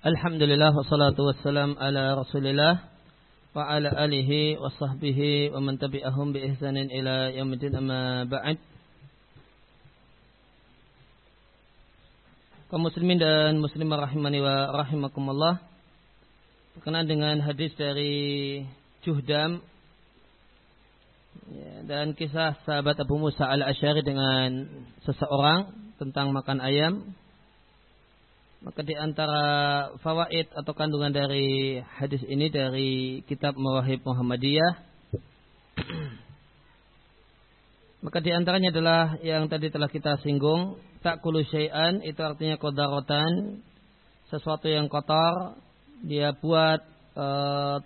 Alhamdulillah wassalatu wassalam ala Rasulillah wa ala alihi wa sahbihi wa man tabi'ahum bi ihsanin ila yaumil amma ba'd. Kaum muslimin dan muslimah rahimani wa rahimakumullah. Berkenaan dengan hadis dari Juhdam ya, dan kisah sahabat Abu Musa al-Asy'ari dengan seseorang tentang makan ayam maka di antara fawaid atau kandungan dari hadis ini dari kitab Mawahib Muhammadiyah maka di antaranya adalah yang tadi telah kita singgung tak syai'an itu artinya kodarotan sesuatu yang kotor dia buat e,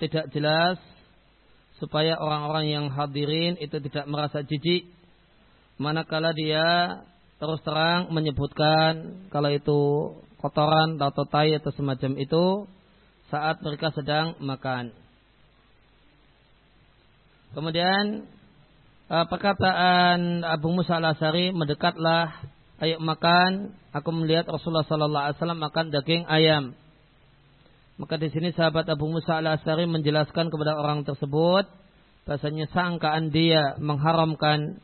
tidak jelas supaya orang-orang yang hadirin itu tidak merasa jijik. Manakala dia terus terang menyebutkan kalau itu kotoran atau tai atau semacam itu saat mereka sedang makan. Kemudian eh, perkataan Abu Musa al-Asari mendekatlah ayo makan. Aku melihat Rasulullah Sallallahu Alaihi Wasallam makan daging ayam. Maka di sini sahabat Abu Musa al-Asari menjelaskan kepada orang tersebut bahasanya sangkaan dia mengharamkan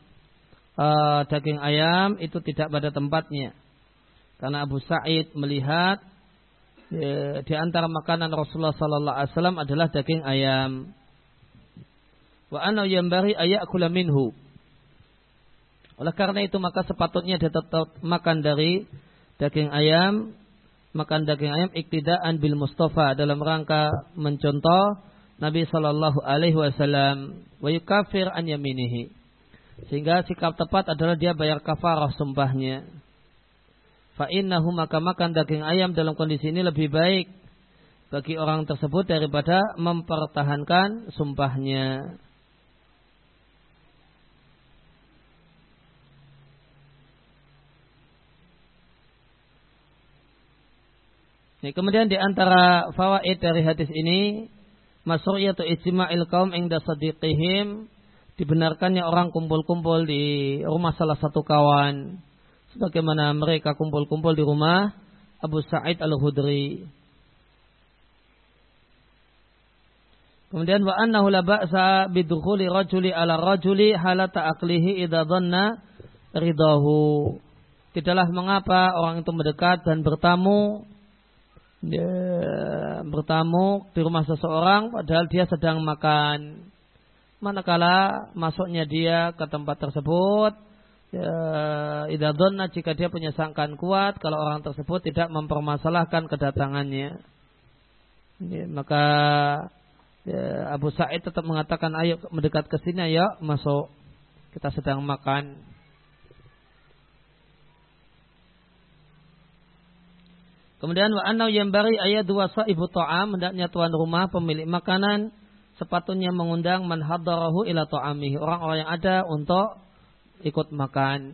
uh, daging ayam itu tidak pada tempatnya. Karena Abu Sa'id melihat ya, di antara makanan Rasulullah sallallahu alaihi wasallam adalah daging ayam. Wa ana yambari ayakula minhu. Oleh karena itu maka sepatutnya dia tetap makan dari daging ayam, makan daging ayam iktidaan bil Mustafa dalam rangka mencontoh Nabi sallallahu alaihi wasallam wa yukafir an yaminihi. Sehingga sikap tepat adalah dia bayar kafarah sumpahnya. Fa'innahu maka makan daging ayam dalam kondisi ini lebih baik bagi orang tersebut daripada mempertahankan sumpahnya. Ini kemudian di antara fawaid dari hadis ini masru'iyatu ijtima'il kaum ingda sadiqihim dibenarkannya orang kumpul-kumpul di rumah salah satu kawan sebagaimana mereka kumpul-kumpul di rumah Abu Sa'id Al-Hudri. Kemudian wa annahu la ba'sa bidukhuli rajuli ala rajuli halata aqlihi idza dhanna ridahu. Tidaklah mengapa orang itu mendekat dan bertamu ya, bertamu di rumah seseorang padahal dia sedang makan. Manakala masuknya dia ke tempat tersebut ya, idza jika dia punya sangkaan kuat kalau orang tersebut tidak mempermasalahkan kedatangannya. Ya, maka ya, Abu Sa'id tetap mengatakan ayo mendekat ke sini ayo masuk. Kita sedang makan. Kemudian wa annau bari ayat dua ibu ta'am hendaknya tuan rumah pemilik makanan sepatutnya mengundang man hadarahu ila ta'amihi. Orang-orang yang ada untuk ikut makan.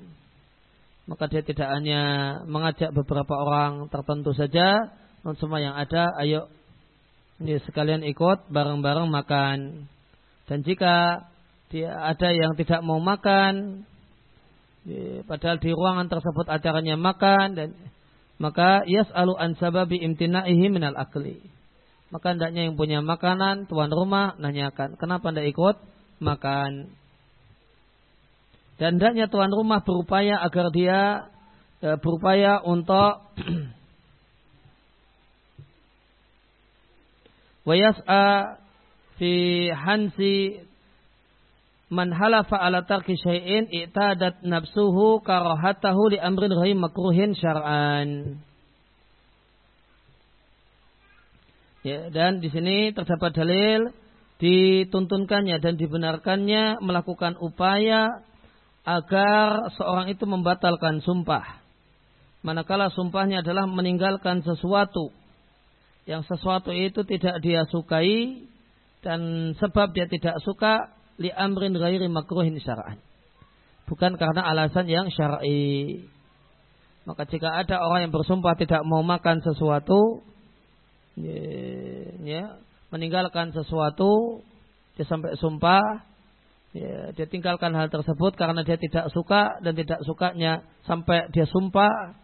Maka dia tidak hanya mengajak beberapa orang tertentu saja, non semua yang ada, ayo ini sekalian ikut bareng-bareng makan. Dan jika dia ada yang tidak mau makan, padahal di ruangan tersebut acaranya makan dan maka yas'alu an sababi imtinaihi minal akli. Maka hendaknya yang punya makanan, tuan rumah nanyakan, kenapa tidak ikut makan? Dan hendaknya tuan rumah berupaya agar dia e, berupaya untuk wayas'a fi hansi man halafa ala tarki syai'in i'tadat nafsuhu karahatahu li amrin ghairi makruhin syar'an. Ya, dan di sini terdapat dalil dituntunkannya dan dibenarkannya melakukan upaya agar seorang itu membatalkan sumpah. Manakala sumpahnya adalah meninggalkan sesuatu yang sesuatu itu tidak dia sukai dan sebab dia tidak suka li amrin ghairi makruhin syara'an. Bukan karena alasan yang syar'i. Maka jika ada orang yang bersumpah tidak mau makan sesuatu, ya, meninggalkan sesuatu, dia sampai sumpah, ya, dia tinggalkan hal tersebut karena dia tidak suka dan tidak sukanya sampai dia sumpah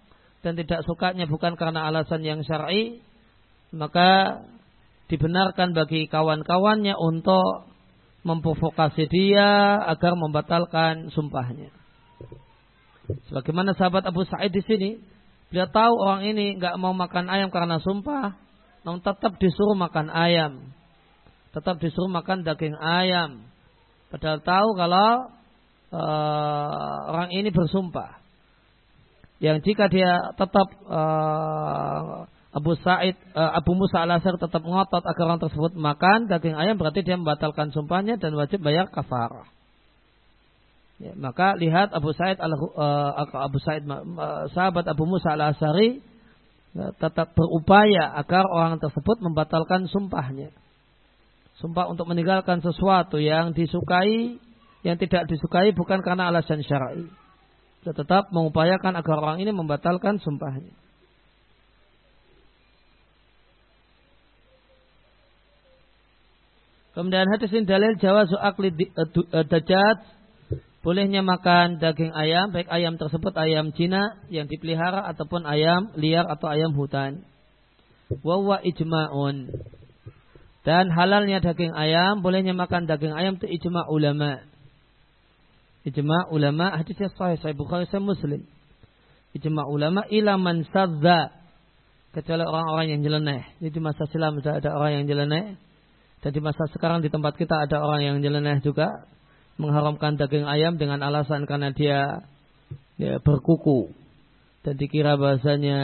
dan tidak sukanya bukan karena alasan yang syar'i maka dibenarkan bagi kawan-kawannya untuk memprovokasi dia agar membatalkan sumpahnya. Sebagaimana sahabat Abu Sa'id di sini, dia tahu orang ini nggak mau makan ayam karena sumpah, namun tetap disuruh makan ayam, tetap disuruh makan daging ayam. Padahal tahu kalau uh, orang ini bersumpah. Yang jika dia tetap uh, Abu Sa'id, uh, Abu Musa al Asar tetap ngotot agar orang tersebut makan daging ayam berarti dia membatalkan sumpahnya dan wajib bayar kafarah. Ya, maka lihat Abu Sa'id al uh, Abu Sa'id sahabat Abu Musa al Asari tetap berupaya agar orang tersebut membatalkan sumpahnya. Sumpah untuk meninggalkan sesuatu yang disukai, yang tidak disukai bukan karena alasan syar'i. Tetap mengupayakan agar orang ini membatalkan sumpahnya. Kemudian hadis ini dalil jawazu akli eh, eh, dajat bolehnya makan daging ayam baik ayam tersebut ayam Cina yang dipelihara ataupun ayam liar atau ayam hutan. Wawa ijma'un. Dan halalnya daging ayam bolehnya makan daging ayam itu ijma' ulama. Ijma' ulama hadisnya sahih sahih Bukhari sahih Muslim. Ijma' ulama ila man sadza kecuali orang-orang yang nyeleneh. Jadi masa silam ada orang yang nyeleneh dan di masa sekarang di tempat kita ada orang yang nyeleneh juga mengharamkan daging ayam dengan alasan karena dia, dia berkuku dan dikira bahasanya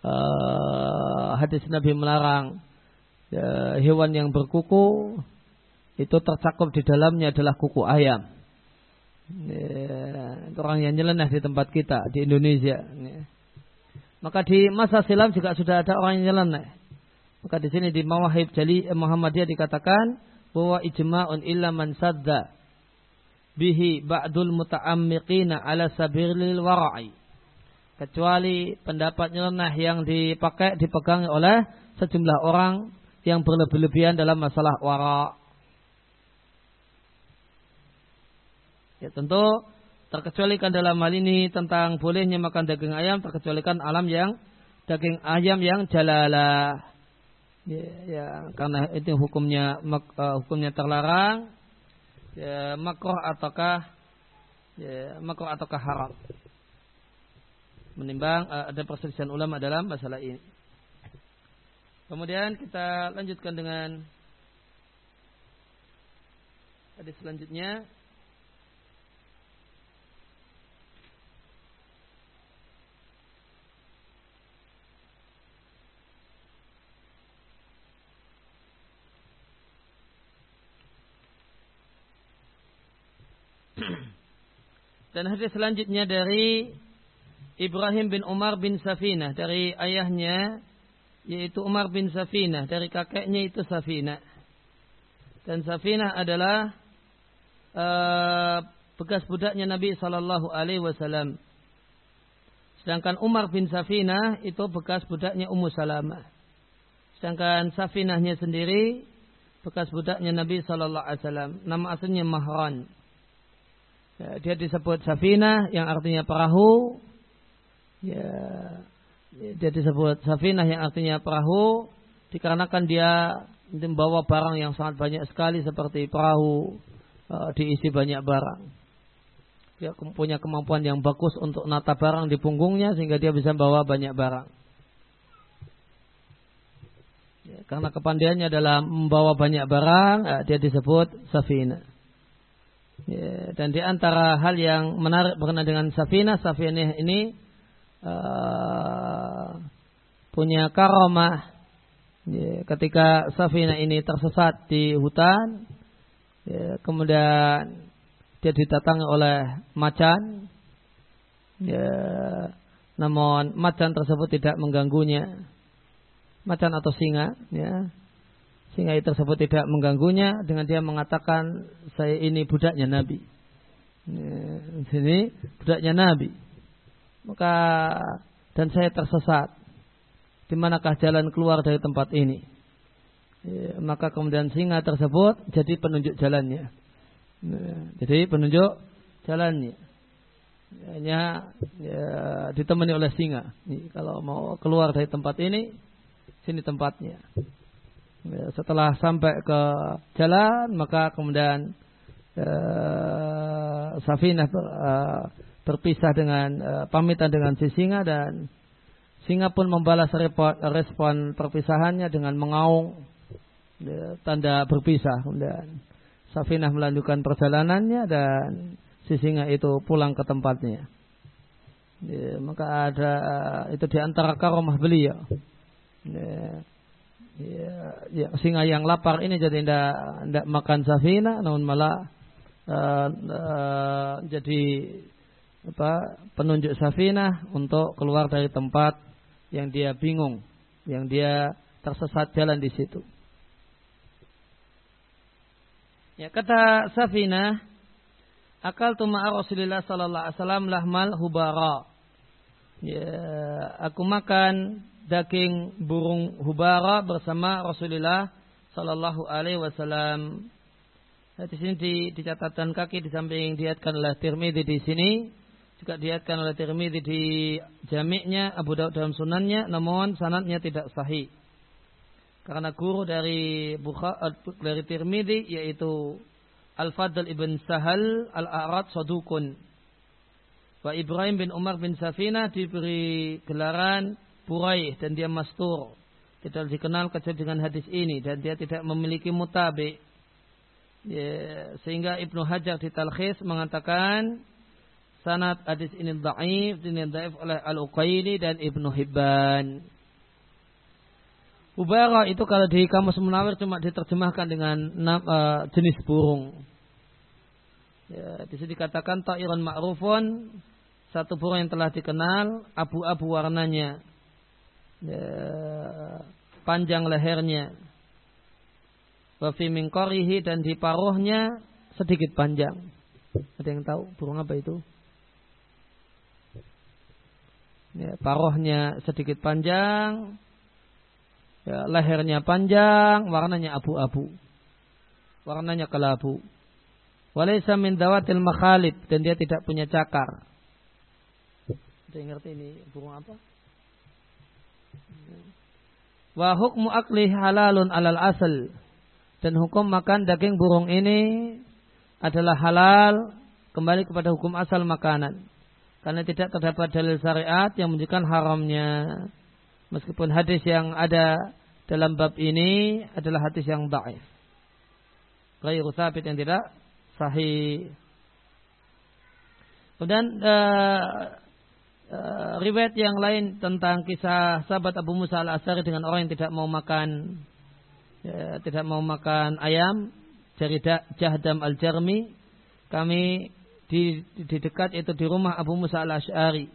uh, hadis Nabi melarang uh, hewan yang berkuku itu tercakup di dalamnya adalah kuku ayam. Ya, orang yang nyeleneh di tempat kita di Indonesia. Ya. Maka di masa silam juga sudah ada orang yang nyeleneh. Maka di sini di Mawahib Jali eh, Muhammadiyah dikatakan bahwa ijma'un illa man sadda bihi ba'dul muta'ammiqina ala sabilil wara'i. Kecuali pendapat nyeleneh yang dipakai dipegang oleh sejumlah orang yang berlebih-lebihan dalam masalah wara'. Ya tentu terkecualikan dalam hal ini tentang bolehnya makan daging ayam terkecualikan alam yang daging ayam yang jalalah. Ya, ya karena itu hukumnya mak, uh, hukumnya terlarang. Ya, makroh ataukah ya, makroh ataukah haram? Menimbang uh, ada perselisihan ulama dalam masalah ini kemudian kita lanjutkan dengan hadis selanjutnya. Dan hadis selanjutnya dari Ibrahim bin Umar bin Safinah dari ayahnya yaitu Umar bin Safinah dari kakeknya itu Safinah. Dan Safinah adalah uh, bekas budaknya Nabi Shallallahu Alaihi Wasallam. Sedangkan Umar bin Safinah itu bekas budaknya Ummu Salamah. Sedangkan Safinahnya sendiri bekas budaknya Nabi Shallallahu Alaihi Wasallam. Nama aslinya Mahran. Ya, dia disebut safina yang artinya perahu. Ya, dia disebut safina yang artinya perahu dikarenakan dia membawa barang yang sangat banyak sekali seperti perahu uh, diisi banyak barang. Dia punya kemampuan yang bagus untuk nata barang di punggungnya sehingga dia bisa bawa banyak barang. Ya, karena kepandaiannya dalam membawa banyak barang, uh, dia disebut safina. Ya, dan di antara hal yang menarik berkenaan dengan Safina, Safina ini uh, punya karomah. Ya, ketika Safina ini tersesat di hutan, ya, kemudian dia didatangi oleh macan. Ya, namun macan tersebut tidak mengganggunya. Macan atau singa, ya sehingga itu tersebut tidak mengganggunya dengan dia mengatakan saya ini budaknya Nabi. Ya, sini budaknya Nabi. Maka dan saya tersesat. Di manakah jalan keluar dari tempat ini? Ya, maka kemudian singa tersebut jadi penunjuk jalannya. Ya, jadi penunjuk jalannya. Hanya ya, ditemani oleh singa. Kalau mau keluar dari tempat ini, sini tempatnya. Ya, setelah sampai ke jalan maka kemudian uh, Safinah uh, berpisah dengan uh, pamitan dengan si singa dan singa pun membalas repot, respon perpisahannya dengan mengaung ya, tanda berpisah kemudian Safinah melanjutkan perjalanannya dan si singa itu pulang ke tempatnya. Ya, maka ada itu di antara karomah beliau. Ya, ya, ya, singa yang lapar ini jadi tidak tidak makan safina namun malah uh, uh, jadi apa penunjuk safina untuk keluar dari tempat yang dia bingung yang dia tersesat jalan di situ ya kata safina akal tuma Rasulullah sallallahu alaihi wasallam lahmal hubara ya aku makan daging burung hubara bersama Rasulullah Sallallahu Alaihi Wasallam. Nah, di sini di, di catatan kaki di samping diatkan oleh Tirmidzi di sini juga diatkan oleh Tirmidzi di jamiknya Abu Daud dalam sunannya namun sanadnya tidak sahih karena guru dari Bukhari dari Tirmidzi yaitu Al Fadl ibn Sahal Al A'rad Sadukun Wa Ibrahim bin Umar bin Safina diberi gelaran Puraih dan dia mastur. Tidak dikenal kecuali dengan hadis ini dan dia tidak memiliki mutabi. Ya, sehingga Ibnu Hajar di Talkhis mengatakan sanad hadis ini dhaif ini dhaif oleh Al-Uqaili dan Ibnu Hibban. Ubara itu kalau di kamus Munawir cuma diterjemahkan dengan uh, jenis burung. Ya, di sini dikatakan ta'iran ma'rufun satu burung yang telah dikenal abu-abu warnanya ya, panjang lehernya. Wafi mingkorihi dan di paruhnya sedikit panjang. Ada yang tahu burung apa itu? Ya, paruhnya sedikit panjang, ya, lehernya panjang, warnanya abu-abu, warnanya kelabu. Walaysa min dawatil makhalib dan dia tidak punya cakar. Ada ini burung apa? Wa hukmu akli halalun alal asal. Dan hukum makan daging burung ini adalah halal kembali kepada hukum asal makanan. Karena tidak terdapat dalil syariat yang menunjukkan haramnya. Meskipun hadis yang ada dalam bab ini adalah hadis yang daif. Ghairu sabit yang tidak sahih. Kemudian uh, uh, riwayat yang lain tentang kisah sahabat Abu Musa al Asari dengan orang yang tidak mau makan ya, tidak mau makan ayam dari Jahdam al Jarmi kami di, di dekat itu di rumah Abu Musa al Ashari.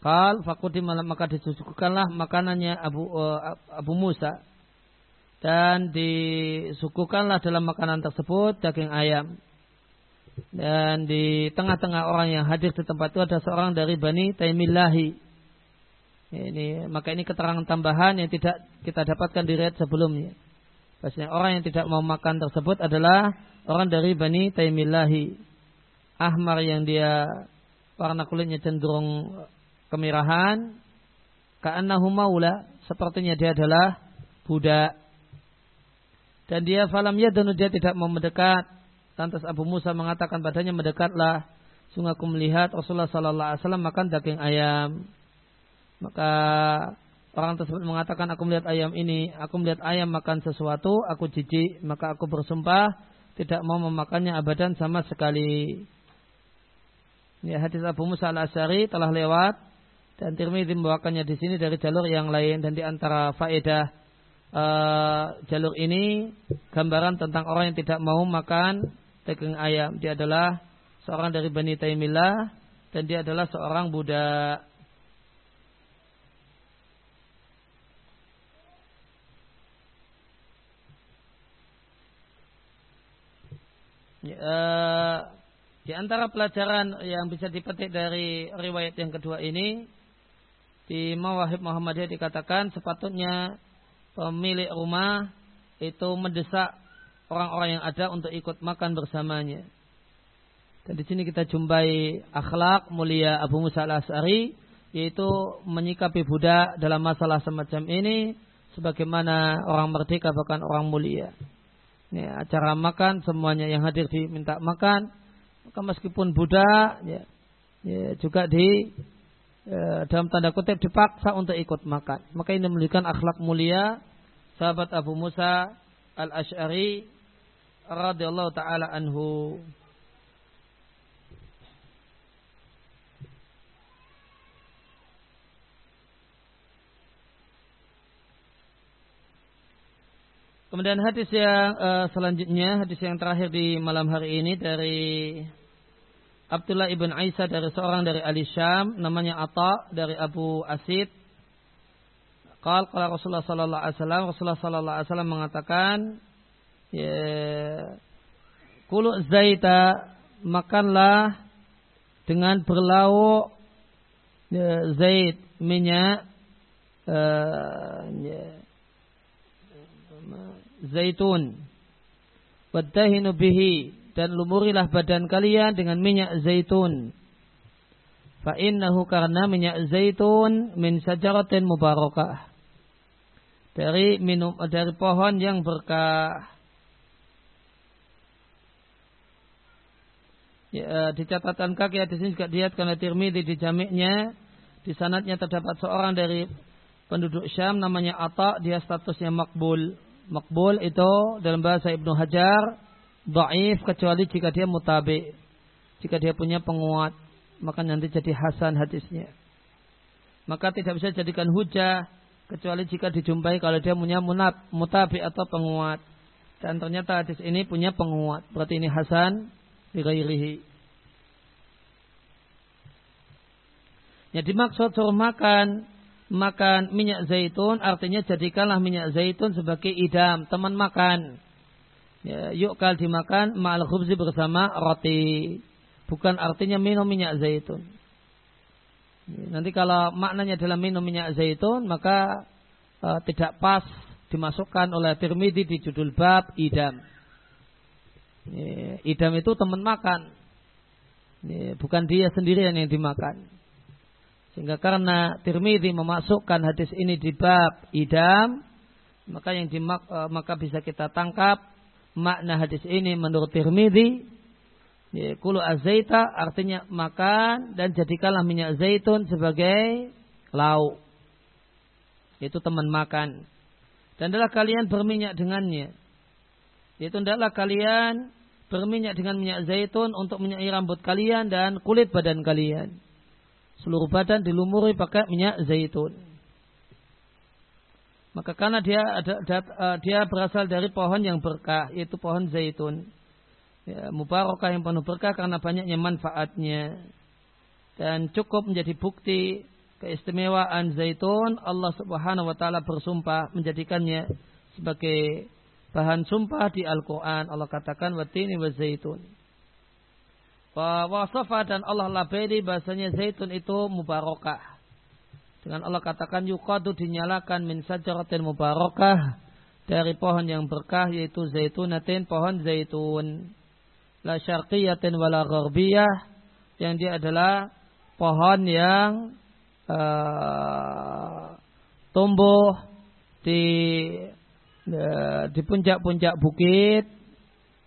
Kal fakuti maka disuguhkanlah makanannya Abu uh, Abu Musa dan disuguhkanlah dalam makanan tersebut daging ayam. Dan di tengah-tengah orang yang hadir di tempat itu ada seorang dari Bani Taimillahi. Ini, maka ini keterangan tambahan yang tidak kita dapatkan di riwayat sebelumnya. Maksudnya orang yang tidak mau makan tersebut adalah orang dari Bani Taimillahi. Ahmar yang dia warna kulitnya cenderung kemirahan. Ka'annahu maula. Sepertinya dia adalah budak. Dan dia falam yadunu dia tidak mau mendekat Lantas Abu Musa mengatakan padanya mendekatlah. Sungguh aku melihat Rasulullah Sallallahu Alaihi Wasallam makan daging ayam. Maka orang tersebut mengatakan aku melihat ayam ini, aku melihat ayam makan sesuatu, aku jijik, maka aku bersumpah tidak mau memakannya abadan sama sekali. Ya, hadis Abu Musa al Asyari telah lewat dan Tirmidzi membawakannya di sini dari jalur yang lain dan di antara faedah uh, jalur ini gambaran tentang orang yang tidak mau makan daging ayam. Dia adalah seorang dari Bani Taimillah dan dia adalah seorang budak. Ya, uh, di antara pelajaran yang bisa dipetik dari riwayat yang kedua ini di Mawahib Muhammadiyah dikatakan sepatutnya pemilik rumah itu mendesak orang-orang yang ada untuk ikut makan bersamanya. Dan di sini kita jumpai akhlak mulia Abu Musa al-As'ari yaitu menyikapi budak dalam masalah semacam ini sebagaimana orang merdeka bahkan orang mulia. Ini acara makan semuanya yang hadir diminta makan. Maka meskipun budak ya, ya juga di ya, dalam tanda kutip dipaksa untuk ikut makan. Maka ini menunjukkan akhlak mulia sahabat Abu Musa al Ashari radhiyallahu taala anhu. Kemudian hadis yang uh, selanjutnya, hadis yang terakhir di malam hari ini dari Abdullah ibn Aisyah dari seorang dari Ali Syam, namanya Atta dari Abu Asid. Qal qala Rasulullah sallallahu alaihi wasallam, Rasulullah sallallahu alaihi wasallam mengatakan, ya kulu zaita makanlah dengan berlauk ya, zait minyak uh, ya, zaitun. Wadahinu bihi dan lumurilah badan kalian dengan minyak zaitun. Fa innahu karena minyak zaitun min sajaratin mubarakah. Dari minum dari pohon yang berkah. Ya, di catatan kaki di sini juga karena Tirmidzi di jamiknya di sanatnya terdapat seorang dari penduduk Syam namanya Atta dia statusnya makbul Makbul itu dalam bahasa Ibnu Hajar dhaif kecuali jika dia mutabi. Jika dia punya penguat, maka nanti jadi hasan hadisnya. Maka tidak bisa jadikan hujah kecuali jika dijumpai kalau dia punya munab, mutabi atau penguat. Dan ternyata hadis ini punya penguat. Berarti ini hasan dirairihi. Yang dimaksud suruh makan makan minyak zaitun artinya jadikanlah minyak zaitun sebagai idam teman makan. Ya, yuk kal dimakan ma'al khubzi bersama roti. Bukan artinya minum minyak zaitun. Ya, nanti kalau maknanya adalah minum minyak zaitun maka uh, tidak pas dimasukkan oleh Tirmidzi di judul bab idam. Ya, idam itu teman makan. Ya, bukan dia sendirian yang dimakan sehingga karena Tirmidzi memasukkan hadis ini di bab idam, maka yang dimak, e, maka bisa kita tangkap makna hadis ini menurut Tirmidzi kulu azaita artinya makan dan jadikanlah minyak zaitun sebagai lauk. Itu teman makan. Dan adalah kalian berminyak dengannya. Itu adalah kalian berminyak dengan minyak zaitun untuk menyai rambut kalian dan kulit badan kalian seluruh badan dilumuri pakai minyak zaitun. Maka karena dia ada, ada uh, dia berasal dari pohon yang berkah yaitu pohon zaitun. Ya, mubarakah yang penuh berkah karena banyaknya manfaatnya. Dan cukup menjadi bukti keistimewaan zaitun Allah Subhanahu wa taala bersumpah menjadikannya sebagai bahan sumpah di Al-Qur'an. Allah katakan watini wa zaitun. Wasafa dan Allah labeli bahasanya zaitun itu mubarakah. Dengan Allah katakan yukadu dinyalakan min sajaratin mubarakah dari pohon yang berkah yaitu zaitunatin pohon zaitun. La syarqiyatin wala gharbiyah yang dia adalah pohon yang uh, tumbuh di uh, di puncak-puncak bukit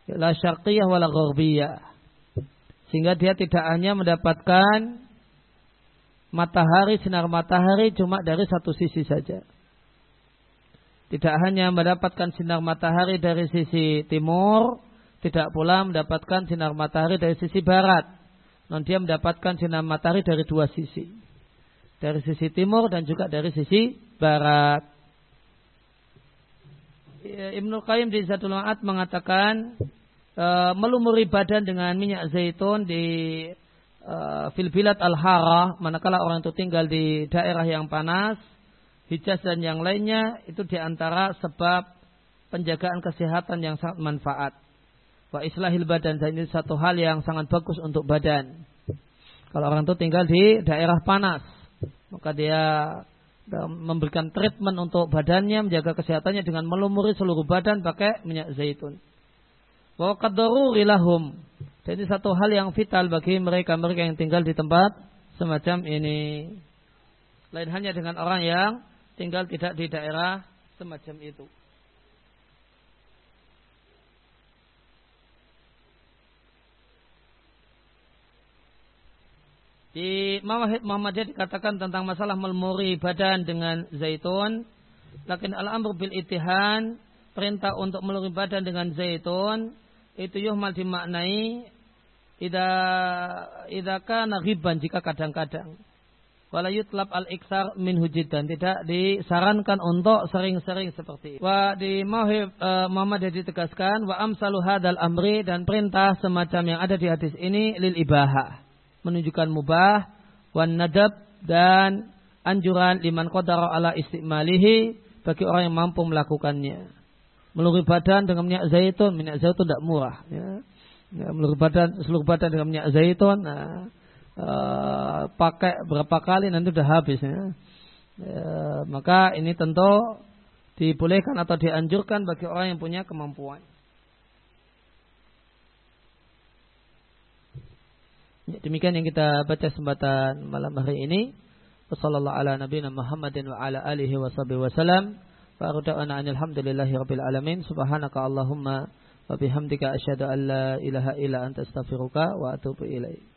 la syarqiyah wala gharbiyah sehingga dia tidak hanya mendapatkan matahari, sinar matahari cuma dari satu sisi saja. Tidak hanya mendapatkan sinar matahari dari sisi timur, tidak pula mendapatkan sinar matahari dari sisi barat. Non dia mendapatkan sinar matahari dari dua sisi. Dari sisi timur dan juga dari sisi barat. Ibnu Qayyim di Zadul Ma'ad mengatakan e, melumuri badan dengan minyak zaitun di e, filbilat al-hara manakala orang itu tinggal di daerah yang panas hijaz dan yang lainnya itu di antara sebab penjagaan kesehatan yang sangat manfaat. Wa islahil badan dan ini satu hal yang sangat bagus untuk badan. Kalau orang itu tinggal di daerah panas maka dia memberikan treatment untuk badannya menjaga kesehatannya dengan melumuri seluruh badan pakai minyak zaitun kadaruri lahum. Jadi satu hal yang vital bagi mereka-mereka yang tinggal di tempat semacam ini. Lain hanya dengan orang yang tinggal tidak di daerah semacam itu. Di Mawahid Muhammadiyah dikatakan tentang masalah melmuri badan dengan zaitun. Lakin al-amr bil itihan, perintah untuk meluri badan dengan zaitun, itu yuhmal dimaknai ida ida kana riban jika kadang-kadang wala yutlab al iksar min hujidan tidak disarankan untuk sering-sering seperti itu. Wa di Mauhib uh, Muhammad ditegaskan wa amsalu hadal amri dan perintah semacam yang ada di hadis ini lil ibaha menunjukkan mubah wan nadab dan anjuran liman qadara ala istimalihi bagi orang yang mampu melakukannya. Meluri badan dengan minyak zaitun, minyak zaitun tidak murah ya. ya badan seluruh badan dengan minyak zaitun nah, uh, pakai berapa kali nanti sudah habis ya. Uh, maka ini tentu dibolehkan atau dianjurkan bagi orang yang punya kemampuan. Ya, demikian yang kita baca sembatan malam hari ini. Ala nabiyina Muhammadin wa arda'ana alhamdulillahi rabbil alamin. Subhanaka Allahumma wa bihamdika an la ilaha illa anta astaghfiruka wa atubu ilaik.